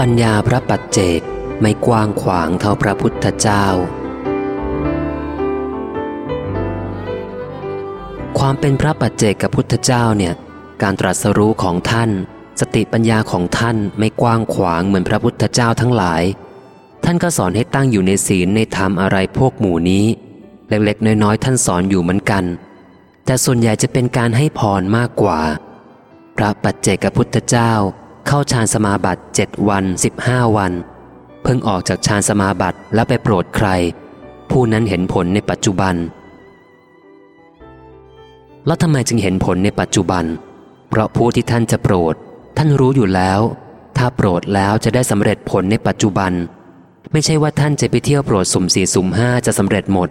ปัญญาพระปัจเจกไม่กว้างขวางเท่าพระพุทธเจ้า ความเป็นพระปัจเจกกับพุทธเจ้าเนี่ย การตรัสรู้ของท่าน สติปัญญาของท่านไม่กว้างขวางเหมือนพระพุทธเจ้าทั้งหลาย ท่านก็สอนให้ตั้งอยู่ในศีลในธรรมอะไรพวกหมู่นี้ เล็กๆ น้อยๆ ท่านสอนอยู่เหมือนกัน แต่ส่วนใหญ่จะเป็นการให้พรมากกว่า พระปัจเจกพุทธเจ้า เข้าฌานสมาบัติเจ็ดวันสิบห้าวัน เพิ่งออกจากฌานสมาบัติแล้วไปโปรดใคร ผู้นั้นเห็นผลในปัจจุบัน แล้วทำไมจึงเห็นผลในปัจจุบัน เพราะผู้ที่ท่านจะโปรด ท่านรู้อยู่แล้ว ถ้าโปรดแล้วจะได้สำเร็จผลในปัจจุบัน ไม่ใช่ว่าท่านจะไปเที่ยวโปรดสุ่มสี่สุ่มห้าจะสำเร็จหมด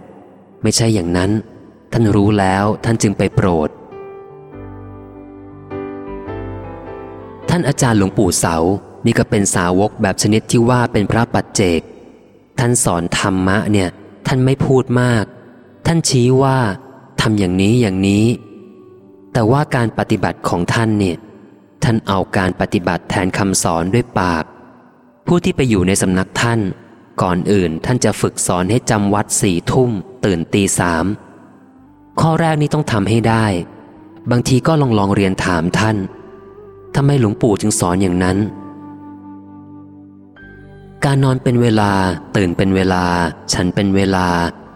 ไม่ใช่อย่างนั้น ท่านรู้แล้วท่านจึงไปโปรด ท่านอาจารย์หลวงปู่เสา นี่ก็เป็นสาวกแบบชนิดที่ว่าเป็นพระปัจเจก ท่านสอนธรรมะเนี่ย ท่านไม่พูดมาก ท่านชี้ว่าทำอย่างนี้อย่างนี้ แต่ว่าการปฏิบัติของท่านเนี่ย ท่านเอาการปฏิบัติแทนคำสอนด้วยปาก ผู้ที่ไปอยู่ในสำนักท่าน ก่อนอื่นท่านจะฝึกสอนให้จำวัดสี่ทุ่ม ตื่นตีสาม ข้อแรกนี้ต้องทำให้ได้ บางทีก็ลองลองเรียนถามท่าน ทำไมหลวงปู่จึงสอนอย่างนั้น การนอนเป็นเวลา ตื่นเป็นเวลา ฉันเป็นเวลา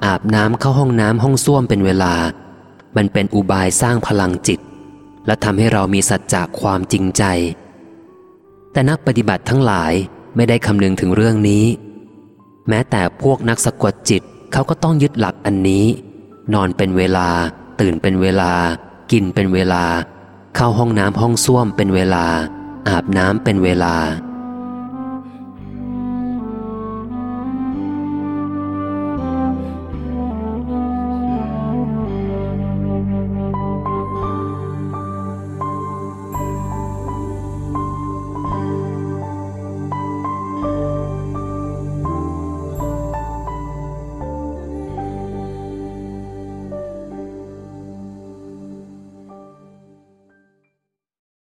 อาบน้ำเข้าห้องน้ำห้องส้วมเป็นเวลา มันเป็นอุบายสร้างพลังจิต และทำให้เรามีสัจจะความจริงใจ แต่นักปฏิบัติทั้งหลายไม่ได้คำนึงถึงเรื่องนี้ แม้แต่พวกนักสะกดจิตเขาก็ต้องยึดหลักอันนี้ นอนเป็นเวลา ตื่นเป็นเวลา กินเป็นเวลา เข้าห้องน้ำห้องส้วมเป็นเวลา อาบน้ำเป็นเวลา